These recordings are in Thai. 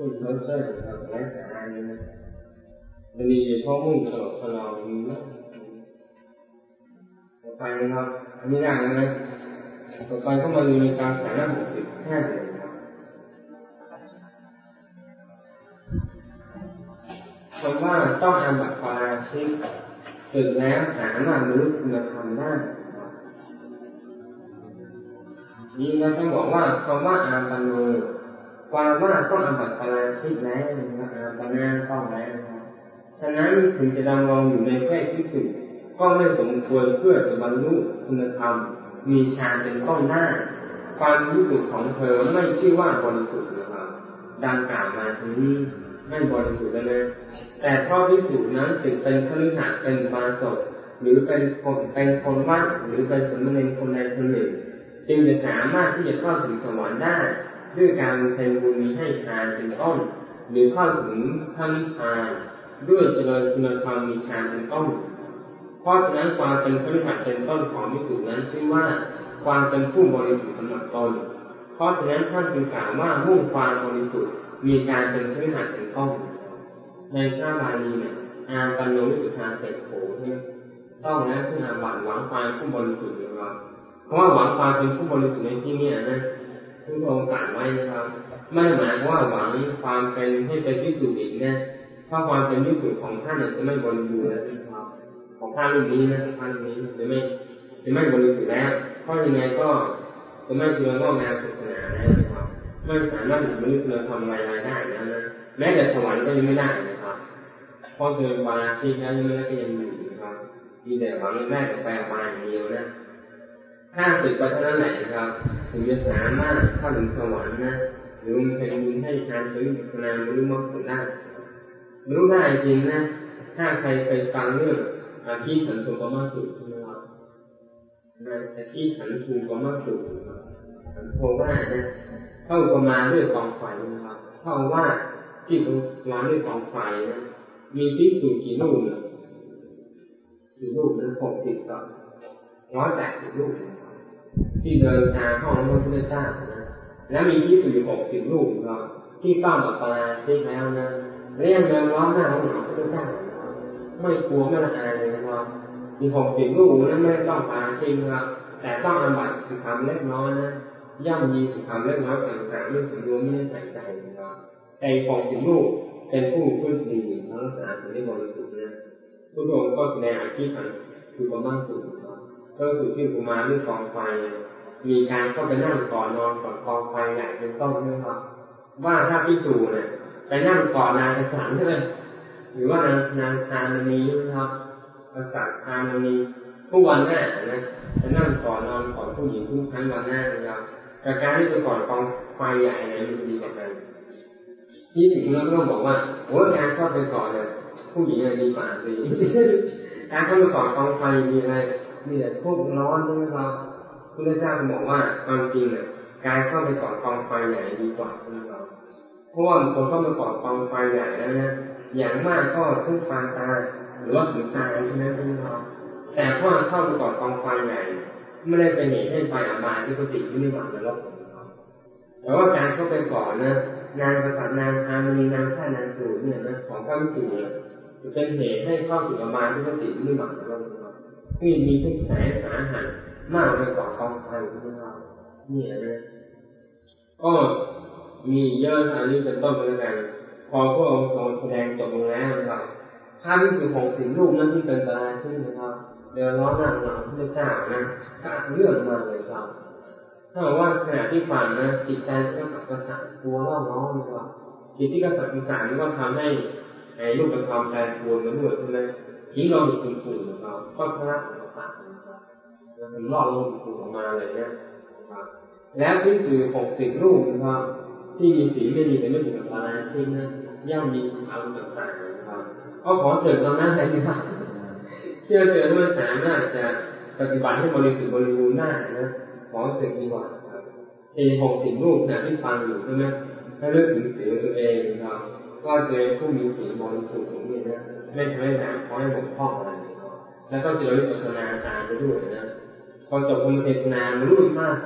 มันมีข้อมุ่งตลอดตลอดมีนะต่อไปนะครับอันนี้ได้แล้วนะต่อไปก็มาดูในการสาระหกสิบห้าเลยครับคำว่าต้องอาบัตปาราชิกสึกแล้วสามารถรู้คุณธรรมได้ยิ่งเราต้องบอกว่าคำว่าอาบันโน ความว่าต้องอาบัตปาราชิกแล้วนะครับอาบันาต้องแล้วนะครับฉะนั้นถึงจะดำรงอยู่ในเพศที่สุดก็ไม่สมควรเพื่อจะบรรลุคุณธรรม มีฌานเป็นต้นหน้า ความรู้สึกของเธอไม่ชื่อว่าบริสุทธิ์นะครับดังกล่าวมาชนี้ไม่บริสุทธิ์แล้วนะแต่เพราะพิสูจน์นั้นสึกเป็นคฤหัสถ์เป็นบาสดหรือเป็นคนเป็นคนวัดหรือเป็นสมณเณรคนใดคนหนึ่ง จึงจะสามารถที่จะเข้าถึงสวรรค์ได้ ด้วยการเป็นบุญมีให้ทานเป็นต้นหรือเข้าถึงพระนิพพานด้วยเจริญคุณธรรมมีฌานเป็นต้นเพราะฉะนั้นความเป็นคฤหัสถ์เป็นต้นของพิสูจน์นั้นชื่อว่าความเป็นผู้บริสุทธิ์สำหรับตนเพราะฉะนั้นท่านจึงกล่าวว่ามุ่งความบริสุทธิ์มีการเป็นพื้นฐานเป็นต้นในพระบาลีเนี่ยอาปันโนวิสุทธาเสกโขเนี่ยต้องแล้วที่อาบัตหวังความผู้บริสุทธิ์นะครับเพราะว่าหวังความเป็นผู้บริสุทธิ์ในที่นี้นะ ทุกองค์กล่าวไว้นะครับ ไม่หมายว่าหวังความเป็นให้เป็นพิสูจน์อีกนะเพราะความเป็นพิสูจน์ของท่านจะไม่บริบูรณ์แล้วนะครับ ของท่านรูปนี้นะท่านนี้จะไม่จะไม่บริสุทธิ์แล้วเพราะยังไงก็จะไม่เชื่อว่าแนศาสนาแล้วนะครับไม่สามารถมนุษย์เราทำอะไรได้นะนะแม้แต่สวรรค์ก็ยังไม่ได้นะครับเพราะเกินวาชีแล้วยังไม่ได้ก็ยังอยู่นะครับมีแต่หวังแม่กับแปลมาอย่างเดียวนะ ถ้าสึกไปเท่านั้นแหละนะครับถึงจะสามารถเข้าถึงสวรรค์นะหรือมันเป็นบุญให้การซื้อศาสนาหรือมรรคผลได้รู้ได้จริงนะ ถ้าใครเคยฟังเรื่องอาชีพขันธ์สุกมาสุนะครับอาชีพขันธ์สุกมาสุขันโทว่านะเข้าประมาณด้วยกองไฟนะครับเข้าว่าที่ประมาณด้วยกองไฟนะมีพิสูจกี่ลูกเนี่ยกี่ลูกนะหกสิบต่อร้อยแปดสิบลูก ที่เดินทางห้องพระพุทธเจ้านะแล้วมีพิสูจหกสิบลูกครับที่ต้องแบบปลาใช่แล้วนะเรียกเดินร้อนหน้าของพระพุทธเจ้าไม่กลัวไม่ละอายเลยนะครับมีหกสิบลูกนั้นไม่ต้องปลาชิมครับแต่ต้องอาบัตคือทำเล็กน้อยนะย่อมมีสุขามเล็กน้อยต่างๆเรื่องสิ่งรวมไม่ได้ใส่ใจนะครับแต่ของสิ่งลูกเป็นผู้พื้นดีทั้งสะอาดถึงได้บริสุทธิ์นะผู้ดวงก็แสดงอธิษฐานคือประมาณสุด ก็สุดที่กุมารด้วยกองไฟ มีการเข้าไปนั่งก่อนนอนก่อนกองไฟใหญ่เป็นต้นนะครับว่าถ้าพิสูจน์เนี่ยไปนั่งก่อนนางกษัตริย์ใช่ไหมหรือว่านางนางทานมีนะครับกษัตริย์ทานมีผู้วันหน้านะจะนั่งก่อนนอนก่อนผู้หญิงทุกครั้งวันหน้านะครับแต่การที่ไปก่อนกองไฟใหญ่เนี่ยมันดีกว่ากันที่ถึงเราต้องบอกว่าโอ้การเข้าไปก่อนเนี่ยผู้หญิงดีกว่าดีการเข้าไปก่อนกองไฟมีอะไร มีแต่พวกร้อนนะครับพระเจ้าบอกว่าความจริงเนี่ยการเข้าไปกอนกองไฟใหญ่ดีกว่านะครับเพราะว่าคนเข้าไปกอนกองไฟใหญ่แล้วนะอย่างมากก็ทุกฟานตาหรือว่าถึงตายใช่ไหมครับแต่พอเข้าไปกอนกองไฟใหญ่ไม่ได้เป็นเหตุให้ไฟอบายที่ปกติที่ไม่หวังนรกแต่ว่าการเข้าไปก่อนนะนางกษัตริย์นางอามีนางข้านางสูเนี่ยนะของพระวิสุเนี่ยจะเป็นเหตุให้เข้าถึงอบายที่ปกติที่ไม่หวังนรก ที่มีทุกแสนสาหัสมากไปกว่ากองไฟของเราเนี่ยนะก็มีเยอะอันนี้เป็นต้นเหมือนกันพอพระองค์ทรงแสดงจบลงแล้วนะครับท่านคือหกสิบลูกนั้นที่เป็นตาชื่อนะครับเดี๋ยวร้อนหนังหลังพระเจ้านะกเรื่องมาเลยครับถ้าว่าขณะที่ฟังนะจิตใจก็สับกระสับกลัวร้อนร้อนนะครับจิตที่กระสับกระส่ายนี่ก็ทำให้ไอ้ลูกกระทำแปรปรวนกันด้วยใช่ไหมยิ่งเรามีคุณปู่ ครับก็พระต่างนะครับถึงรอดลงปู่ออกมาเลยนะแล้วที่สื่อหกสิบลูกนะครับที่มีสีไม่ดีแต่ไม่ถึงกับตายซึ่งนะย่อมมีอารมณ์ต่างๆนะครับก็ขอเสริมตรงนั้นให้นะครับเชื่อเชื่อว่าสามารถจะปฏิบัติให้บริสุทธิ์บริบูรณ์ได้นะขอเสริมดีกว่าครับเอหกสิบลูกนะที่ฟังอยู่ใช่ไหมถ้าเลือกถึงสีตัวเองครับก็เจอผู้มีสีบริสุทธิ์อย่างนี้นะไม่ทำให้หนาคอยบกพร่องอะไร แล้วก็เจอวิปัสสนาตามไปด้วยนะพอจบธรรมเทศนารุ่นมาก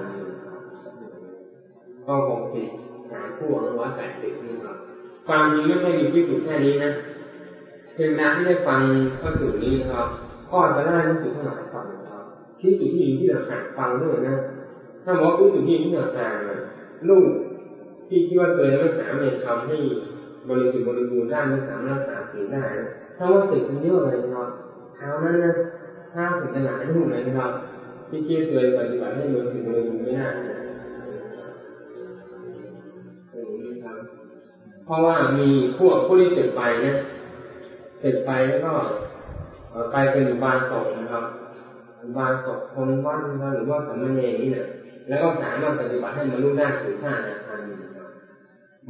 ก็หกสิบสามคู่ร้อยแปดสิบนะครับความจริงไม่ใช่มีพิสูจน์แค่นี้นะเพียงนาที่ได้ฟังข้อสูตรนี้ครับก็จะได้พิสูจน์ทั้งหลายฟังครับพิสูจน์ที่มีที่เราหาฟังด้วยนะถ้าบอกพิสูจน์ที่มีที่เราหาลูกที่คิดว่าเคยไม่สามารถทำให้บริสุทธิ์บริบูรณ์ได้ไม่สามารถรักษาศีลได้ถ้าว่าสิ่งที่เยอะเลยครับ เท้านั้นนะห้าสิ่งขนาดลูกเลยนะครับที่คิดเคยปฏิบัติให้บริสุทธิ์บริบูรณ์ไม่ได้เพราะว่ามีพวกผู้ที่เสร็จไปเนี่ยเสร็จไปแล้วก็ไปเป็นบานศพนะครับบานศพคนวัดหรือว่าสามเณรนี่เนี่ยแล้วก็สามารถปฏิบัติให้มนุษย์ได้ถึงผ้านาคามี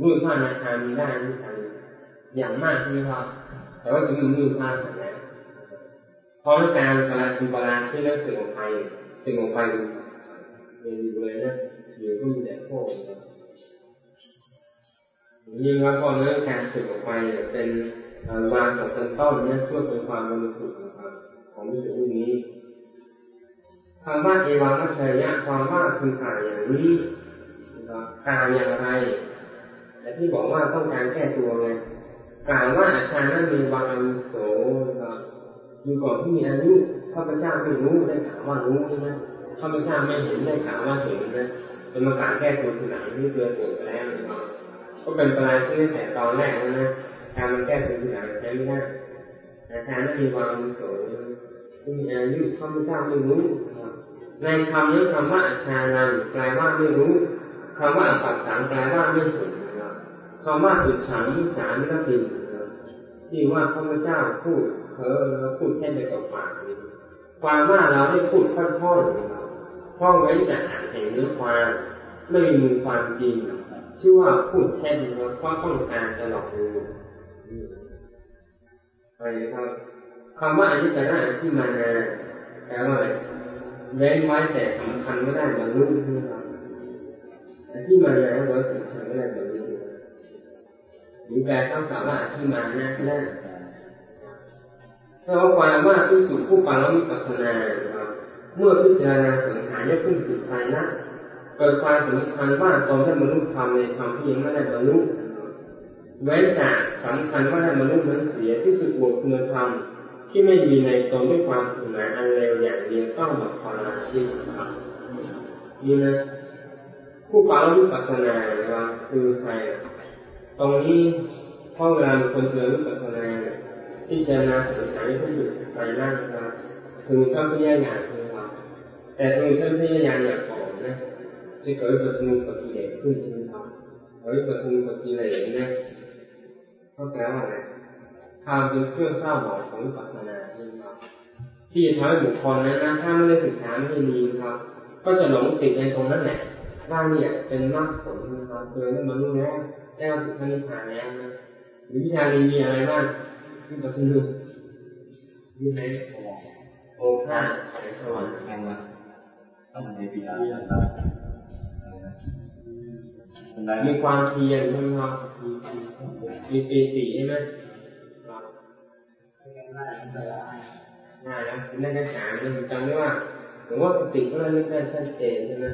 รูปผ้านาคามีได้ที่ใช้อย่างมากใช่ครับแต่ว่าถึงมือผ้าแข็งแรงเพราะการปราคุณปราที่เรื่องสิ่งของไปสิ่งของไปเรียนอยู่เลยนะอยู่ก็มีแต่โค้ยิ่งว่าพอเรื่องการสึกออกไปเนี่ยเป็นวางสองต้นต้นเนี่ยช่วยเป็นความบริสุทธิ์นะครับของวิสุทธินี้คำว่าเอวังมัชยะความว่าคือกายอย่างนี้กายอย่างไรแต่ที่บอกว่าต้องการแก้ตัวไงกาวว่าอาชานั้นมีวางโสนะครับ อยู่ก่อนที่มีอายุข้าพเจ้าไม่รู้ได้ข่าวว่ารู้ใช่ไหมข้าพเจ้าไม่เห็นได้ข่าวว่าเห็นนะเป็นมาการแก้ตัวที่ไหนที่เกิดปวดแล้วก็เป็นปลายชื่อแต่ตอนแรกนะการมันแก้ตัวที่ไหนใช้ไม่ได้อาชานั้นมีควางอาวุโสที่มีอายุข้าพเจ้าไม่รู้ในคำนี้คำว่าอาชานันแปลว่าไม่รู้คำว่าอปัสสังแปลว่าไม่เห็นคำว่าอุฉังวิสารก็คือที่ว่าพระเจ้าพูด เพ้อแล้วพูดแค่ในกับปากนี้ความว่าเราได้พูดค่อยๆพ่อไว้จากอ่านแห่งเนื้อความไม่มีความจริงชื่อว่าพูดแค่นี้เพราะต้องการจะหลอกลวงไปครับคำว่าอนิจจาที่มานาแปลว่าอะไรเว้นไว้แต่สำคัญไม่ได้บรรลุนะครับแต่ที่มานาไว้สำคัญไม่ได้บรรลุหรือแปลต้องสาว่าที่มานาก็ได้ ถ้าว่าความว่าที่สุผู้ปังแล้วมีปัสนาครับเมื่อพิจารณาสังขารได้ขึ้นสู่ภายนะเกิดความสำคัญว่าตนได้บรรลุธรรมในธรรมที่ยังไม่ได้บรรลุเว้นจากสำคัญว่าได้บรรลุนั้นเสียที่สุดบวกคุณธรรมที่ไม่มีในตนด้วยความถึงหมายอันเร็วอย่างเดียวต้องแบบพาราชิตนี่นะผู้ปาลวิปัสนานะครับคือใครตรงนี้พ่อเวลาคนเจอวิปัสนา ที่จะนาสังขารที่อยู่ไปนั่งนะครับคือข้าพเจ้าอย่างนะครับแต่ตรงข้าพเจ้าอย่าอย่างก่อนนะจะเกิดปัสนุปฏิเลขึ้นนะครับเกิดปัสนุปฏิเลนะเขาแปลว่าอะไรทำเป็นเครื่องเศร้าหมองของปัสสนาครับที่ทำให้บุคคลนั้นนะถ้าไม่ได้ศึกษาไม่ดีครับ ก็จะหลงติดในตรงนั้นแหละว่าเนี่ยเป็นมรรคผลนะครับเคยได้มารู้แล้วแก้วสุขนิพพานแล้วนะวิชานี้มีอะไรบ้าง ที่ปัสสนุมีอะไรโอ้ข้าแสงสว่างแห่งละต้องในปีอามีความเพียรใช่ไหมครับมีปีติใช่ไหมง่ายนะนักศึกษามันจำได้ว่าหรือว่าสติก็ไม่ได้ชัดเจนใช่ไหม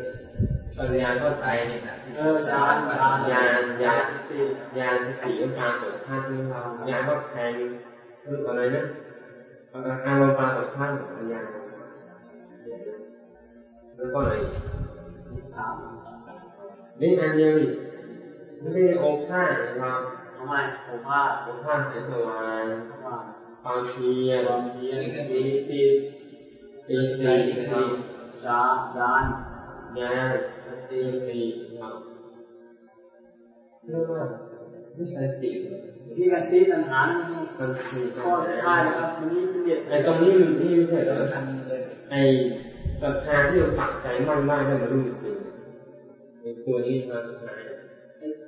ปัญญาก็ใจเนี่ยเออยานยานยานยานสติก็การตกท่านที่เรายานก็แทน คืออะไรนะการลงปลาตกท่านปัญญาแล้วก็ไรนี่อันเดียวนี่ไม่ได้องค์ท่านะครับทำไมองค์ท่าองค์ท่าเสียสวายความเพียรความเพียรปีติปีติครับฌานญาณญาณสติติครับเรียกว่าวิ สติที่กันติตัณหามันคือก็ใช่ครับมันนี่เนี่ยไอ้ตรงนี้มันที่ไม่ใช่เหรอไอ้ศรัทธาที่เราปักใจมั่นมากได้มารู้จริงไอ้ตัวนี้มาสุดท้าย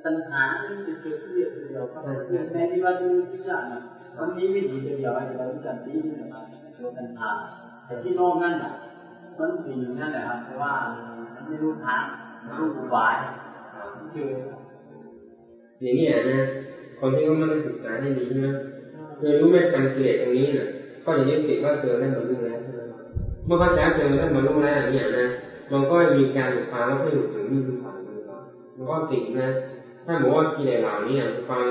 ตัณหาที่เป็นตัวที่เดียวก็คือในที่ว่าที่ที่อย่างวันนี้วิถีเดียวเรารู้จักที่นี่นะครับตัวตัณหาแต่ที่นอกนั่นอะมันสิ่งนั่นแหละครับแต่ว่ามันไม่รู้ทางไม่รู้อุบายเชื่อ อย่างนี้นะคนที่เขาไม่ได้ศึกษาให้ดีนะคือรู้ไม่ทันเกลียดตรงนี้นะก็จะยึดติดว่าเจอได้มารู้แล้วเมื่อพระเจ้าเจอได้มารู้แล้วอย่างนี้นะมันก็มีการหลุดความว่าให้หลุดถึงนี่คือความมันก็ติดนะ ถ้าบอกว่ากิเลสเหล่านี้ความ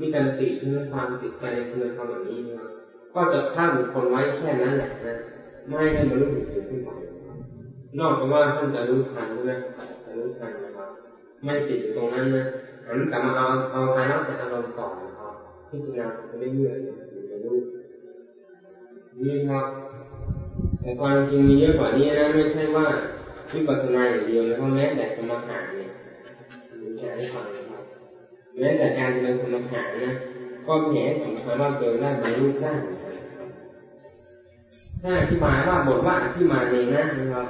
มีการติดในความติดใจในคุณธรรมแบบนี้นะก็จะฆ่าบุคคลไว้แค่นั้นแหละนะไม่ให้บรรลุถึงขึ้นไปนอกจากว่าท่านจะรู้ทันนะจะรู้ทันนะครับไม่ติดอยู่ตรงนั้นนะ หันกลับมาเอาเอาภายนอกจากอารมณ์ต่อนะครับพิจารณาไปเรื่อยๆอยู่ในรูปนี่ครับ แต่ความจริงมีเยอะกว่านี้นะไม่ใช่ว่าวิปัสสนาอย่างเดียวนะเพราะแม้แต่สมถะเนี่ยมีแค่ให้ฟังนะครับแม้แต่การเจริญสมถะนะก็มีเหตุสำคัญว่าเกินได้บรรลุได้ถ้าอธิบายว่าบทว่าอธิบาในนั้นนะครับ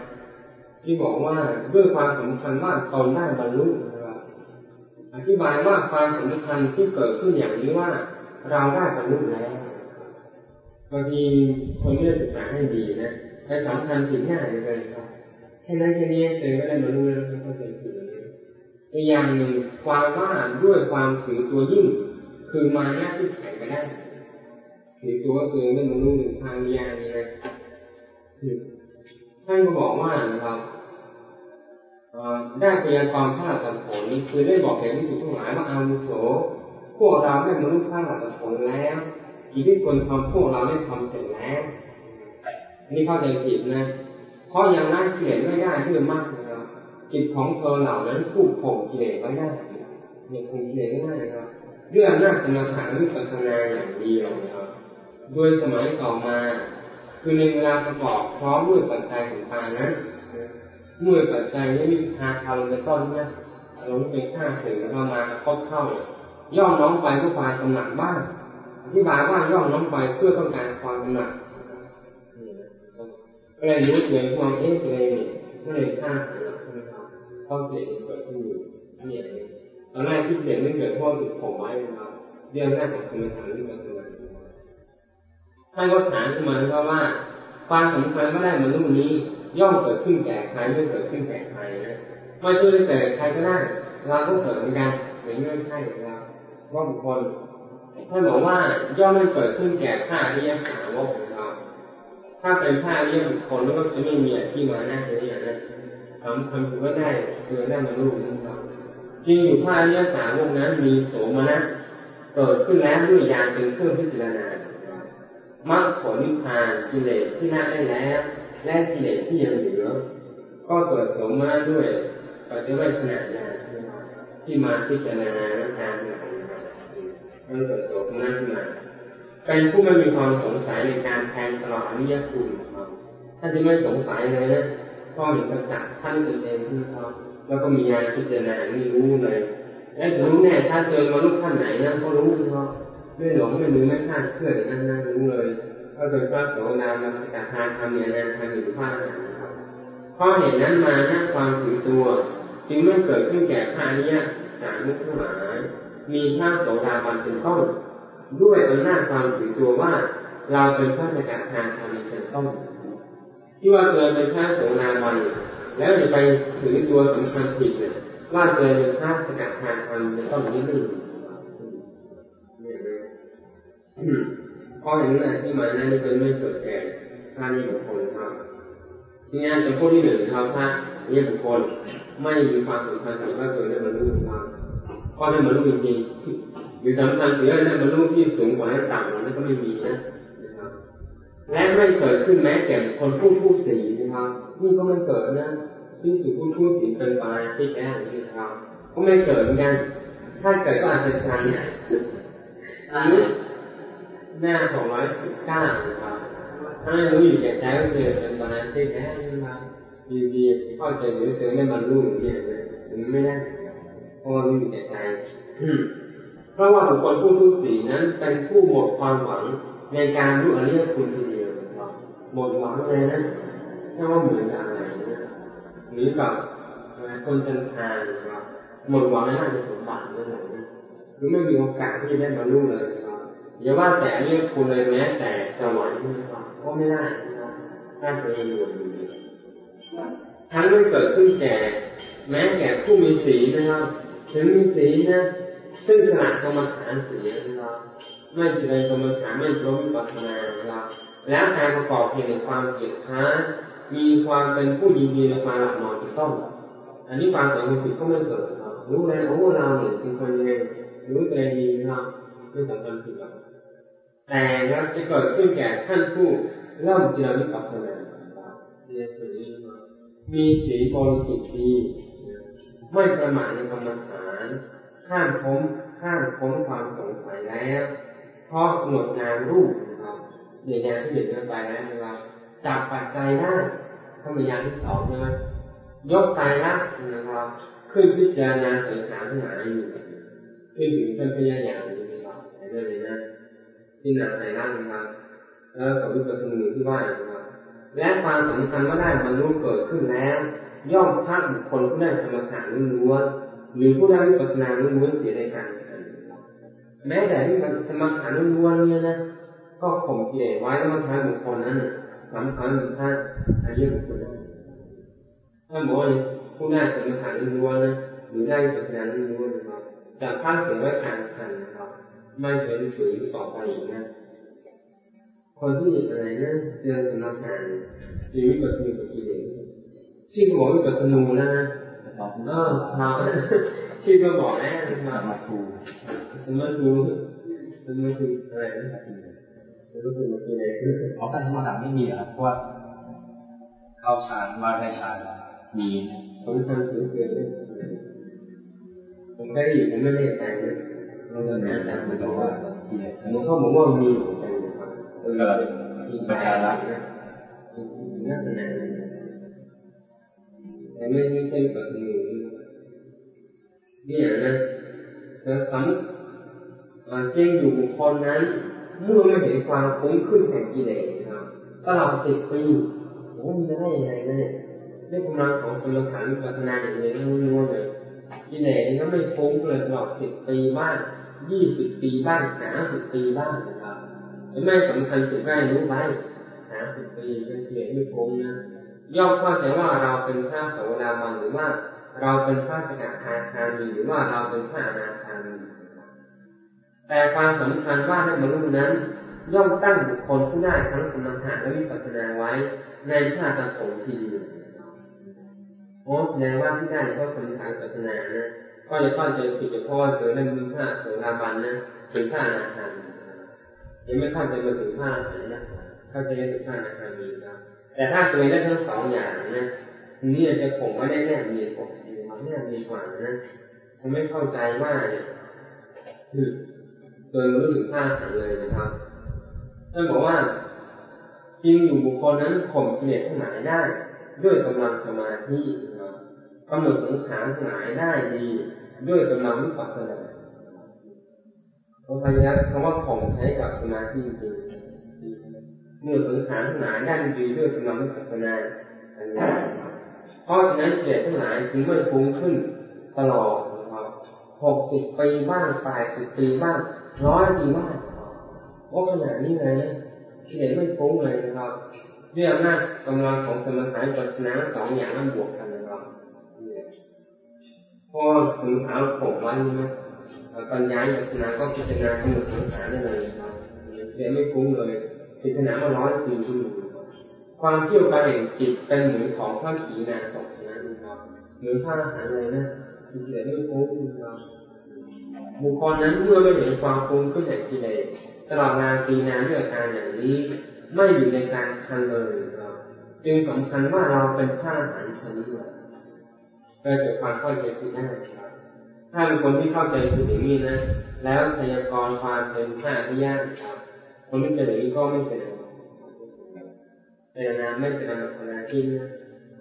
ที่บอกว่าด้วยความสำคัญว่าตนได้บรรลุนะ อธิบายว่าความสำคัญที่เกิดขึ้นอย่างนี้ว่า เราได้บรรลุแล้วบางทีคนไม่ได้ศึกษาให้ดีนะไปสำคัญผิดง่ายเลยครับแค่นั้นแค่นี้เองก็ได้บรรลุแล้วก็เป็นผิดอีกอย่างหนึ่งความว่าด้วยความถือตัวยิ่ง คือมาหน้าที่แข็งไปได้ถือตัวก็คือไม่บรรลุหนึ่งทางยานี้นะท่านก็บอกว่านะครับ ได้พยากรณ์ข้ากับผลคือได้บอกแก่ผู้ถูกทั้งหลายว่าอาวุโสพวกเราได้มนุษย์ข้ากับผลแล้วอิทธิพลทำพวกเราได้ทำเสร็จแล้วนี่เข้าใจผิดนะเพราะยังละกิเลสไม่ได้เพื่อมากนะครับจิตของเธอเหล่านั้นผูกข่มกิเลสไว้ได้ยังคงกิเลสไม่ได้นะครับเรื่องหน้าสมาธิวิปัสสนาอย่างเดียวนะครับ โดยสมัยต่อมา คือในเวลาประกอบพร้อมด้วยปัจจัยของทางนั้น เมื่อปัจจัยนี้มีทาคาลงในต้นนะลงเป็นข้าศึกแล้วมาครบเข้าเนี่ยย่อมน้องไปเพื่อความกำหนัดบ้างอธิบายว่าย่อมน้องไปเพื่อต้องการความกำหนัดก็เลยรู้ตัวความเอ๊ะตัวเองก็เลยฆ่าเราใช่ไหมครับข้อเสียเกิดขึ้นอยู่เนี่ยตอนแรกที่เสียไม่เกิดพราะถูกผมไว้นะครับเรื่องแรกของคุณธรรมที่เกิดขึ้นท่านก็ถามขึ้นมาว่าว่าความสำคัญก็ได้มารุ่นนี้ ย่อมเกิดขึ้นแก่ใครไม่เกิดขึ้นแก่ใครนะไม่ช่วยเกิดใครก็ได้เราก็เกิดเหมือนกันอย่างนี้ไม่ใช่ครับว่าบุคคลท่านบอกว่าย่อมไม่เกิดขึ้นแก่ข้าที่ยสาวกของเราถ้าเป็นข้าเรียกบุคคลแล้วก็จะไม่มีที่มาหน้าเลยอย่างนั้นสำคัญคือว่าได้คือได้มาลูกนะครับจริงอยู่ข้าเรียกสาวกนั้นมีโสมนัสเกิดขึ้นแล้วด้วยยานเป็นเครื่องพิจารณามรรคผลนิพพานกิเลสที่ละได้แล้ว และกิเลสที่ยังเหลือก็เกิดสมมาด้วยปัจจุบันขณะญาที่มาพิจารณาและการงานมันเกิดโสมมาขึ้นมาเป็นผู้ไม่มีความสงสัยในการแทงตลอดอนิยคุณถ้าจะไม่สงสัยเลยนะก็เห็นประจักษ์ชั้นตัวเองที่เขาแล้วก็มีงานพิจารณานี่รู้เลยแล้วจะรู้แน่ถ้าเจอมาลูกท่านไหนนะก็รู้เขาไม่หลงไม่ลืมไม่คาดเคลื่อนนั่นนั่นรู้เลย ก็เป็นพระโสดาบันสกทานทำเนี่ยนะทำอยู่ผ้านะครับเพราะเห็นนั้นมาหน้าความถือตัว จึงไม่เกิดขึ้นแก่พระนี้สามุขทั้งหลายมีพระโสดาบันเป็นต้นด้วยอำนาจความถือตัวว่า เราเป็นพระสกทานทำเป็นต้นที่ว่าเกิดเป็นพระโสดาบันแล้วจะไปถือตัวสำคัญผิดเนี่ยว่าเกิดเป็นพระสกทานทำเป็นต้นนี้ไม่ เพราะอย่างนั้นที่มานั้นเป็นไม่องเกิดแก่ท่านี้บุคคลครับทีนเป็นพวกที่หนึ่งครับถ้านี่บุคคลไม่มีความสำคัญถึงว่าเกิดได้บรรลุครับก็ได้บรรลุจริงๆหรือสำคัญถึงได้บรรลุที่สูงกว่าและต่ำกว่านั้นก็ไม่มีนะและไม่เกิดขึ้นแม้แก่คนผู้ผู้สีนะครับนี่ก็ไม่เกิดนะที่สุผู้ผู้สีเป็นปาราชิกแอนนี่ครับก็ไม่เกิดเหมือนกัน ถ้าเกิดก็อาจจะทันอันนี้ หน้าสองร้อยสิบเก้าครับถ้าไม่รู้อยู่แก่ใจก็คือเป็นบาลานซ์แท้นะครับดีๆเข้าใจหรือเจอไม่บรรลุอย่างนี้เลยมันไม่ได้เพราะว่ารู้อยู่แก่ใจเพราะว่าบุคคลผู้ทุศีนั้นเป็นผู้หมดความหวังในการรู้อริยคุณทีเดียวครับหมดหวังเลยนะถ้าว่าเหมือนอะไรนะหรือกับคนจันทานครับหมดหวังในห้าจะสมบัตินั่นเองหรือไม่มีโอกาสที่จะได้บรรลุเลยครับ อย่าว่าแต่เรียคุณเลยแม้แต่สวรรค์นะครับก็ไม่ได้นะถ้าตัวเองอยู่ดีทั้งไม่เกิดขึ้นแก่ แม้แก่ผู้มีสีนะครับถึงมีสีนะ ซึ่งสละกรรมฐานสีนะครับไม่แสดงกรรมฐานไม่รู้วิปัสสนานะครับแล้วการประกอบเพียงความเกียรค้ามีความเป็นผู้ยินดีในความหลับนอนที่ต้อง อันนี้ความสำคัญผิดก็ไม่เกิดครับรู้แล้วโอ้เราเนี่ยเป็นคนยังไงรู้ใจดีนะครับไม่สำคัญผิดหรอก แต่นะจะเกิดขึ้นแก่ท่านผู้เริ่มเจริญวิปัสสนาเนี่ยคือมีสีบริสุทธิ์ดีไม่ประมาทในกรรมฐานข้ามพ้นข้ามพ้นความสงสัยแล้วเพราะหนวดงานรูปนะครับเดียวยานที่หนึ่งไปแล้วนะครับจับปัจจัยได้ถ้ามียานที่สองใช่ไหมยกตายละนะครับ ขึ้นพิจารณาสังขารทั้งหลายอยู่ขึ้นถึงเป็นพยายามนะครับในเรื่องนี้นะ ที่นาใจร่างนะครับแล้วกับวิปัสสนูที่ว่านะครับและความสำคัญว่าได้บรรลุเกิดขึ้นแล้ว ย่อมพักบุคคลผู้ได้สมถะล้วนหรือผู้ได้วิปัสสนาล้วนเสียในการขันแม้แต่ที่มันสมถะล้วนเนี่ยนะก็ข่มเกลียไว้แล้วมันทายบุคคลนั้นสำคัญถึงท่านอายุบุคคลถ้าบอกว่าผู้ได้สมถะล้วนนะหรือได้วิปัสสนาล้วนนะครับจะพักเสียไว้การขันนะครับ ไม่เป็นฝืนต่อไปอีกนะคนที่อะไรนะเจอสมถะจีวิปัสสนากิเลสชื่อบอกวิปัสสนูนะเออเราชื่อก็บอกแล้วมาสมาทูสมาทูสมาทูอะไรนะแล้วก็คือมากิเลสเพราะการสมาธิไม่มีครับเพราะว่าเข้าฌานมาได้ฌานมีสำคัญสุดเลยผมก็ได้ยินผมไม่ได้แต่งเลย เราจะแนะนำมันบอกว่ามันก็บอกว่ามีเออประชารัฐนะนั่นแหละแต่ไม่ไม่ใช่ปัจจุบันเนี่ยนะแต่สำจริงอยู่บุคคลนั้นเมื่อไม่เห็นความคุ้มขึ้นแห่งกิเลสครับตลอดสิบปีโอ้มันจะได้ยังไงเนี่ยด้วยกำลังของสมถะวิปัสสนาอย่างนี้รู้เลยกิเลสก็ไม่ฟุ้งเลยตลอดสิบปีบ้าง ยี่สิบปีบ้างสามสิบปีบ้างนะครับไม่สำคัญจุดได้รู้ไว้สามสิบปีเป็นกิเลสไม่ฟุ้งนะย่อมเข้าใจว่าเราเป็นพระโสดาบันหรือว่าเราเป็นพระสกทาคามีหรือว่าเราเป็นพระอนาคามีแต่ความสำคัญว่าในบรรลุนั้น ย่อมตั้งบุคคลผู้ได้ทั้งสมถะและวิปัสสนาไว้ในชาติผลทีเดียวโอ้แสดงว่าที่ได้เพราะสมถะวิปัสสนานะ ก็จะเข้าใจผิดเพราะว่าเกิดในมือพระโสดาบันนะถึงพระอนาคามียังไม่เข้าใจมาถึงพระอรหันต์นะเข้าใจถึงพระอนาคามีครับแต่ถ้าตัวได้ทั้งสองอย่างนะนี่จะผมว่าแน่มีผมแน่มีกว่านะผมไม่เข้าใจว่าเนี่ยคือโดยรู้สึกพลาดหันเลยนะครับท่านบอกว่าจริงอยู่บุคคลนั้นข่มกิเลสทั้งหลายได้ ด้วยกำลังสมาธิกำหนดสังขารทั้งหลายได้ดี ด้วยกำลังวิปัสสนาเพราะพยายคำว่าข่มใช้กับสมาธิจริงเมื่อสังขารทั้งหลายด้ดีด้วยกำลังวิปัสสนาอันนี้เพราะฉะนั้นเจตทั้งหลายจึงไม่ฟุ้งขึ้นตลอดนะครับหกสิบปีบ้างแปดสิบปีบ้างร้อยปีบ้างว่าขนาดนี้เลยนะเจตไม่ฟุ้งเลยนะครับด้วยอำนาจกำลังของสมถะปัสนาสองอย่างนั้นบวกกัน พอถึงเอาผมไว้นะปัญญาปัสนาก็พิจารณากำหนดสังขารได้เลยครับเจตไม่ฟุ้งเลยพิจารณามาร้อยปีขึ้นความเชี่ยวชาญแห่งจิตเป็นเหมือนของพระขีณาสงนะครับหรือพระอรหันต์เลยนะกิเลสไม่ฟุ้งนะครับบุคคลนั้นเมื่อไม่เห็นความฟุ้งขึ้นแห่งกิเลสตลอดนาปีนานด้วยอาการอย่างนี้ไม่อยู่ในการคันเลยครับจึงสำคัญว่าเราเป็นพระอรหันต์ชนิดไหน เกิดจากความเข้าใจผิดได้ครับถ้าเป็นคนที่เข้าใจผิดอย่างนี้นะ แล้วพยากรณ์ความเป็นพระอริยะครับคนที่เป็นอย่างนี้ก็ไม่เป็นแต่นามไม่เป็นนามธรรมาที่นะ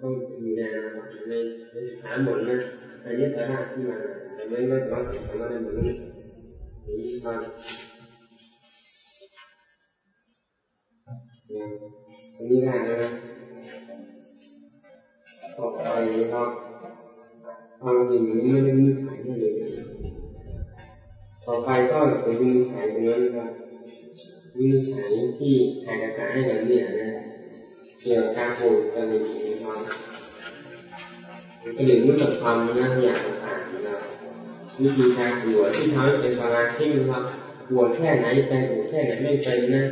ก็อยู่ในนามในในสถานบนนะอันนี้แต่หน้าที่มาแต่ไม่ไม่ต้องทำอะไรเหมือนนี้นี่มาอันนี้ได้นะต่อไปครับ ความจริงนี้ไม่ได้มีใช้เลยต่อไปก็จะมีใช้ตรงนั้นครับวิจัยที่ใครจะให้แบบนี้นะเกี่ยวกับการปลูกกระดิ่งนะครับกระดิ่งรู้จักความนะอย่างต่างๆนะวิธีการบวชที่ทำให้เป็นสมาชิกนะครับบวชแค่ไหนเป็นบวชแค่ไหนไม่เป็นนะ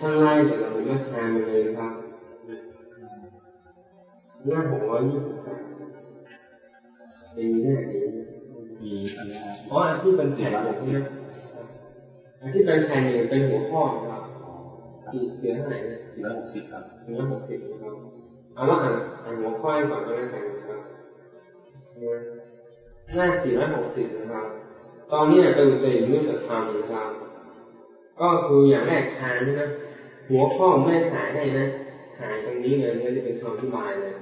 ทั้งไล่แต่เราไม่ชามาเลยครับหน้าหกร้ เป็นหน้านี้มีอันนี้อ๋ออันที่เป็นแผ่นผมใช่ไหมอันที่เป็นแผ่นเนี่ยเป็นหัวข้อครับกี่เสียเท่าไหร่นะสี่ร้อยหกสิบครับสี่ร้อยหกสิบนะครับเอาว่าอ่านอ่านหัวข้อให้ก่อนก็แล้วกันนะครับหน้าสี่ร้อยหกสิบนะครับ ตอนนี้เป็นเป็นมุตธรรมนะครับ ก็คืออย่างแรกฌานใช่ไหมหัวข้อไม่ได้ขายให้นะขายตรงนี้เลยนี่จะเป็นคำอธิบายเลย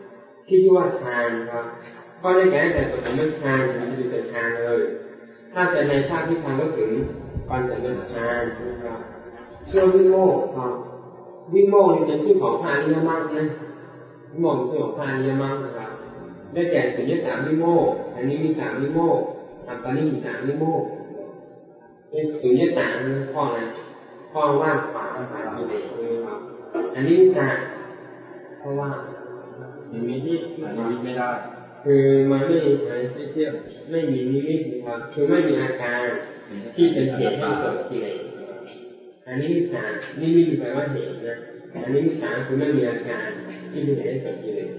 ที่ชื่อว่าฌานครับ ก็ได้แก่แต่ปฐมฌานถึงจุติฌานเลย ถ้าจะในภาคที่ทางก็ถึงปัญจฌานนะครับเชื่อวิโมกข์ครับวิโมกนี่เป็นชื่อของพระอริยมรรคนะวิโมกเป็นชื่อของพระอริยมรรคนะครับ ได้แก่สุญญตาวิโมกอันนี้มีสามวิโมกอัปปนิมีสามวิโมกเป็นสุญญตาข้ออะไรข้อว่างเปล่าภาษากิเลสใช่ไหมครับอันนี้จะเพราะว่ามีมิที่มันมีมิไม่ได้ คือมันไม่ไม่เที่ยงไม่มีนิมิตนะครับคือไม่มีอาการที่เป็นเหตุให้เกิดกิเลสอันนี้มิสารนี่ไม่มีแปลว่าเหตุนะอันนี้มิสารคือไม่มีอาการที่เป็นเหตุให้เกิดกิเลส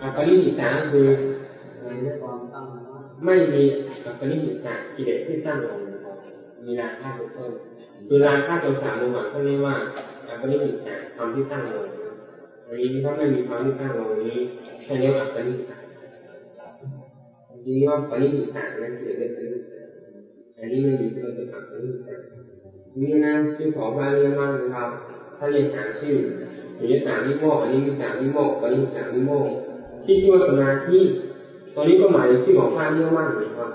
อัปปนิมิสาคือไรนะความตั้งไม่มีอัปปนิมิสากิเลสที่ตั้งลงนะครับมีราคะเป็นต้นคือราคะตัวสามลงมาเขาเรียกว่าอัปปนิมิสาความที่ตั้งลงอันนี้ถ้าไม่มีความที่ตั้งลงนี้เขาเรียกว่าอัปปนิมิสารจริงว่า ปริหิตานั่นคือเรื่องปริหิตาอันนี้ม่มีเรื่เป็นอัปปริหิตานี่นะชื่อของพระเรียกมากนะครับถ้าเรียนหาชื่อสุญญตาวิโมกอันนี้มีสามวิโมกข์ปริหิตาวิโมกที่ช่วยสมาธิตอนนี้ก็หมายถึงชื่อของพระเรียกมากนะครับ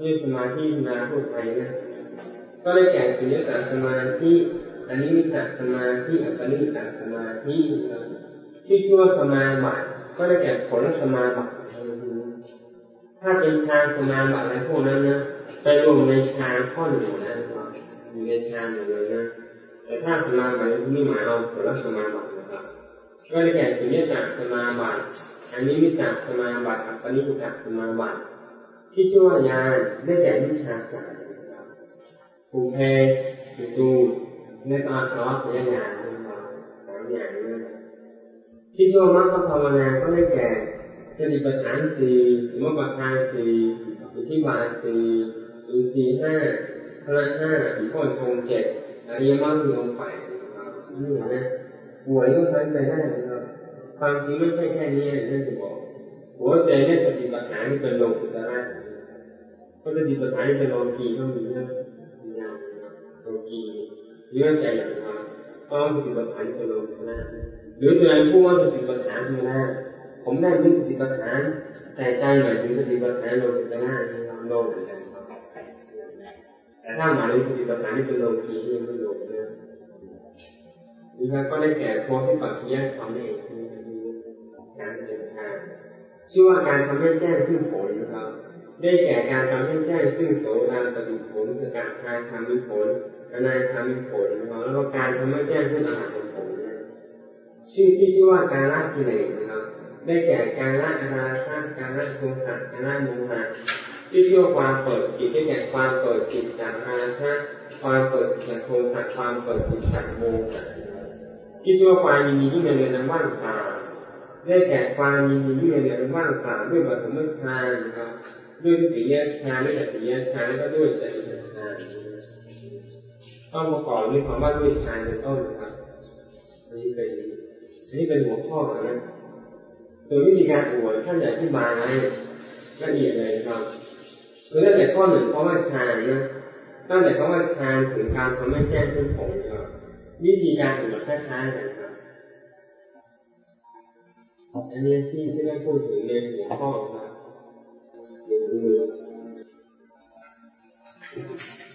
นี่สมาธินาพูดไทยนะก็ได้แก่สุญญตาสมาธิอันนี้มีสามสมาธิอัปปริหิตาสมาธิที่ช่วสมาบัติก็ได้แก่ผลสมาบัติ ถ้าเป็นฌานสมาบัติอะไรพวกนั้นนะไปรวมในฌานข้อหนึ่งแล้วนะครับอยู่ในฌานหมดเลยนะแต่ถ้าสมาบัตินี่หมายเอาผลสมาบัตินะครับก็ได้แก่สุญญตาสมาบัติอันนี้มิจฉาสมาบัติอัปปนิมิจสมาบัติที่ชื่อว่ายานได้แก่วิชาสามนะครับภูเพจุตูในตอนสวัสดิ์ญาณนะครับสามอย่างนี้ที่ชื่อว่ามรรคภาวนาก็ได้แก่ สติปัฏฐานสี่สมปัฏฐานสี่อิทธิบาทสี่อินทรีห้าพละห้าสีโพชงเจ็ดอริยมรรคมีองค์แปดนี่นะหัวก็ใช้ไปได้นะครับความจริงไม่ใช่แค่นี้นะจะบอกหัวใจเนี่ยสติปัฏฐานเป็นโลกุตระก็สติปัฏฐานเป็นโลกีก็มีนะมีนะโลกีหรือว่าใจอย่างไรก็สติปัฏฐานเป็นโลกุตระหรือเตัวเองพูดว่าสติปัฏฐานคืออะไร ผมได้รู้สติปัฏฐาน แต่ใจหมายถึงสติปัฏฐานโลกุตระนี่ครับโลกุตระแต่ถ้าหมายถึงสติปัฏฐานที่เป็นโลกีนี่ไม่โลกุตระนี่ครับก็ได้แก่โพธิปัจจยธรรมนี่เองการเดินทางชื่อว่าการทำให้แจ้งซึ่งผลนะครับ ได้แก่การทำให้แจ้งซึ่งโสดาปฏิผลสกัดทายทำมีผลอนาคามีผลนะครับแล้วก็การทำให้แจ้งซึ่งอรหัตผลนะชื่อที่ชื่อว่าการละกิเลสนะครับ ได้แก่การละอาราคะการละโทสะการละโมหะที่ชื่อว่าความเปิดจิตได้แก่ความเปิดจิตจากอาราคะความเปิดจากโทสะความเปิดจิตจากโมหะที่ชื่อว่าความยินดีที่ในเรือนว่างเปล่าได้แก่ความยินดีที่ในเรือนว่างเปล่าด้วยปฐมฌานนะครับด้วยติยฌานด้วยติยฌานแล้วก็ด้วยจตุตฌานต้องประกอบด้วยคำว่าด้วยฌานเป็นต้นนะครับอันนี้เป็นอันนี้เป็นหัวข้อนะ โดยวิธีการอวดท่านจะอธิบาไว้ละเอียดเลยครับคือตั้งแต่ข้อหนึ่งเพราะว่าฌานนะตั้งแต่เพราะว่าฌานถึงการทำให้แจ้งซึ่งผลครับวิธีการอวดคล้ายๆกันครับอันนี้ที่ที่ได้พูดถึงในหัวข้อครับคือ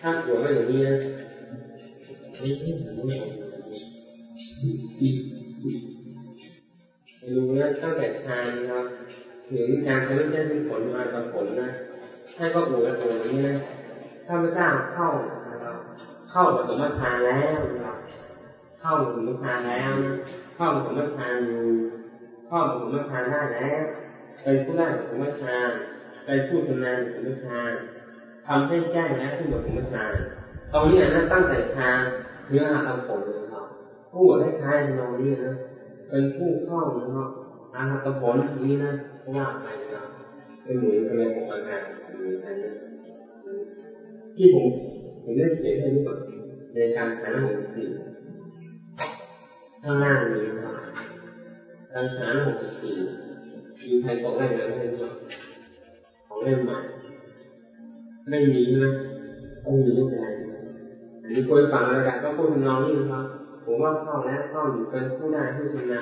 ถ้าหัวไม่อย่างนี้นะ Thank you. รู้นะตั้งแต่ฌานนะครับถึงการทำให้แจ้งผลมากับผลนะถ้านก็อู่และตัวนี้นะถ้าไม่ทราบเข้านะครับเข้ากับสมฌานแล้วนะครับเข้ากับสมฌานแล้วนะเข้ากับสมฌานอยู่เข้ากับสมฌานได้แล้วเป็นผู้ได้สมฌานเป็นผู้ชำนาญสมฌานทำให้แจ้งแล้วขึ้นบนสมฌานตรงนี้นะตั้งแต่ฌานเนื้อหาผลนะครับผู้คล้ายๆตรงนี้นะ เป็นผู้เข้านะครับอาหัตผลนี้นะเพราะว่าไปนะครับเป็นเหมือนกันเลยของอาการอันนี้ที่ผมผมได้เขียนให้ดูก่อนในการฐานหกสี่ข้างหน้านี้นะครับการฐานหกสี่มีใครตกได้ไหมไม่รู้ของเล่มใหม่ไม่มีนะไม่มีไม่เป็นไรอันนี้คุยฟังแล้วกันก็พูดทำนองนี้นะครับ ผมว่าเข้าแล้วเข้าอยู่เป็นผู้ได้ผู้ชนะ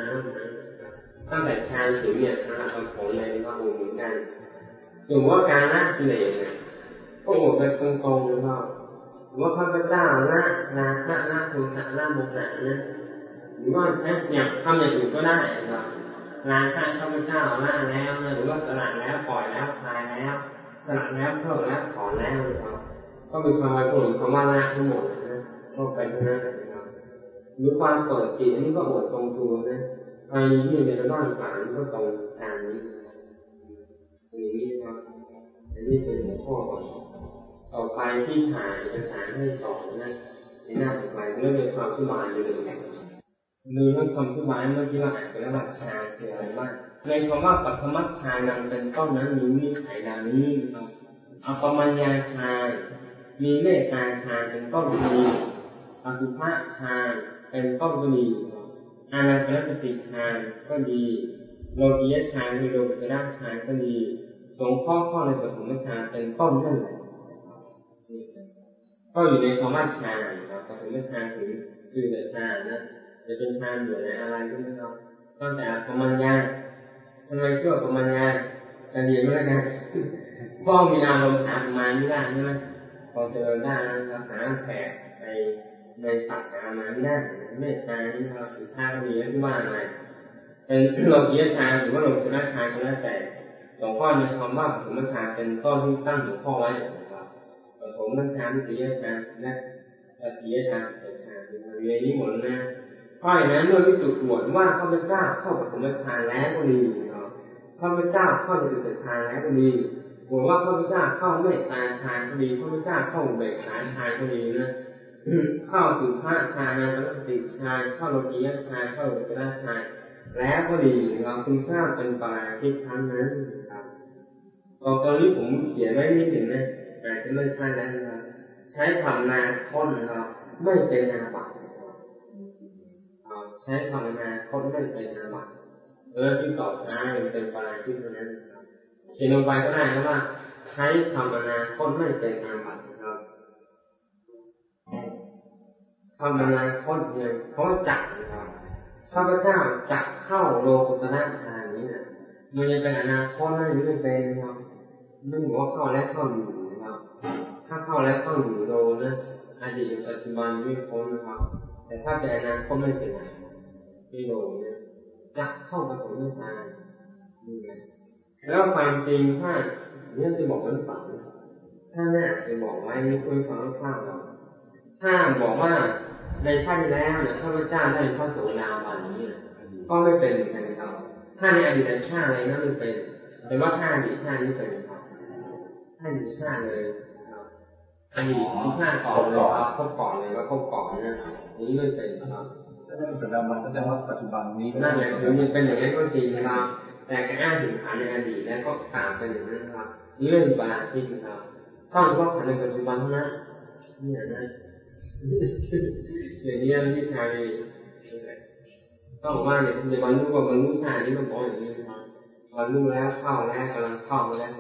ตั้งแต่ชาถึงเนี่ยนะครับผลในพระองค์เหมือนกันถึงว่าการละกิเลสเนี่ยก็อดไปตรงๆนะครับว่าข้าพเจ้าละละละละทุนละละโมหะนะหรือว่าแค่เนี่ยทำอย่างอื่นก็ได้นะครับลาข้าข้าพเจ้าละแล้วนะหรือว่าสละแล้วปล่อยแล้วคลายแล้วสละแล้วเพิ่มแล้วถอนแล้วนะครับก็มีความหมายของคำว่าละทั้งหมดนะก็ไปทั้งนั้นะ หรือความเปิดจิตอันนี้ก็อดตรงตัวนะไปที่ในบ้านฝันก็ตรงตามนี้อย่างนี้ครับอันนี้เป็นหัวข้อต่อไปที่ถ่ายเอกสารให้ต่อนะในหน้าต่อไปเรื่องเป็นความอธิบายอยู่หนึ่งลืมเรื่องคำอธิบายเมื่อกี้เราอ่านไปแล้วหลักชาคืออะไรบ้างในคำว่าปัทมัชชานังเป็นต้นนั้นมีวิสัยดังนี้ครับอัปมัญญาชามีเมตตาชาเป็นต้นมีอสุภาชา เป็นต้นก็มีอาณาปณติชานก็ดี โลกียชาคือโลกุตระชาก็ดีสงข้อข้อในปฐมชานเป็นต้นนั่นแหละก็อยู่ในคำว่าชาครับปฐมชาถึงคือแต่ชานนะจะเป็นชาเหมือนอะไรก็ไม่รู้ตั้งแต่ปมัญญาทำไมเชื่อปมัญญาจะเรียนไม่ได้พ่อมีอารมณ์ถามมาไม่ได้ใช่ไหมพอเจอได้นะครับหาแผลไปในสัตว์หามาไม่ได้ เมตตานี่ครับสุภาพก็มีที่ว่าอะไรเป็นโลกียชาหรือว่าโลกุตระชาก็แล้วแต่สองข้อในคำว่าปฐมชาเป็นต้นที่ตั้งหัวข้อไว้นะครับปฐมชาติยชาและตติยชาตชาเป็นเรียนนี้หมดนะเพราะอย่างนั้นเมื่อพิสูจน์หมดว่าข้าพเจ้าเข้าปฐมชาแล้วก็ดีนะข้าพเจ้าเข้าจตุตชาแล้วก็ดีหรือว่าข้าพเจ้าเข้าเมตตาชาก็ดีข้าพเจ้าเข้าเบกขาชาก็ดีนะ เข้าสู่พระชานาปติชาเข้าโลกียชาเข้าโลกุตระชาแล้วก็ดีเราคุณค่าเป็นปาชิกทั้งนั้นครับตอนนี้ผมเขียนไว้นิดหนึ่งนะอาจจะไม่ใช่แล้วนะครับใช้คำนาค้นนะครับไม่เป็นอาบัติใช้คำนาค้นไม่เป็นอาบัตเออที่ตอบช้เป็นปาชิกเท่านั้นครับเขียนลงไปก็ได้นะว่า ใช้คำนาค้นไม่เป็นอาบัติ ครับคำนาค้นเนี่ยเขาจับนะครับข้าพเจ้าจะเข้าโลกุตระฌานนี้นะมันจะเป็นอนาคตนั่นหรือไม่เป็นครับไม่บอกว่าเข้าแล้วเข้าอยู่นะครับ ถ้าเข้าแล้วเข้าอยู่โลนะอดีตปัจจุบันไม่พ้นนะครับ แต่ถ้าเป็นอนาคตไม่เป็นไรไม่โลเนี่ยจะเข้าปฐมฌานนี่ไงแล้วความจริงถ้าเนี่ยจะบอกว่าฝันถ้าแม่จะบอกไว้ไม่คุยฟังข้าวเรา ถ้าบอกว่าในชาติแล้วเนี่ยข้าพเจ้าได้พระโสดาบันนี้ก็ไม่เป็นเหมือนกันครับถ้าในอดีตชาติอะไรนั่นไม่เป็นแต่ว่าถ้าอดีตชาตินี้เป็นครับถ้าอดีตชาติเลยครับอดีตชาติก่อนเลยครับพบก่อนเลยว่าพบก่อนนะนี้ไม่เป็นครับถ้าเป็นโสดาบันก็แสดงว่าปัจจุบันนี้นั่นแหละคือมันเป็นอย่างนั้นก็จริงนะครับ แต่การอ้างถึงขันในอดีตแล้วก็ตามไปอย่างนั้นครับเรื่องบาทิกครับต้องเฉพาะขันในปัจจุบันเท่านั้นนี่นะ อย่างนี้วิชาในต้องว่าเนี่ยในวันรู้ว่าบรรลุชาตินี้มันบอกอย่างนี้นะครับบรรลุแล้วเข้าแล้วกำลังเข้ามาแล้ว